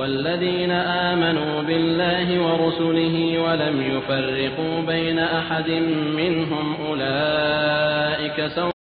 والذين آمنوا بالله ورسله ولم يفرقوا بين أحد منهم أولئك سوء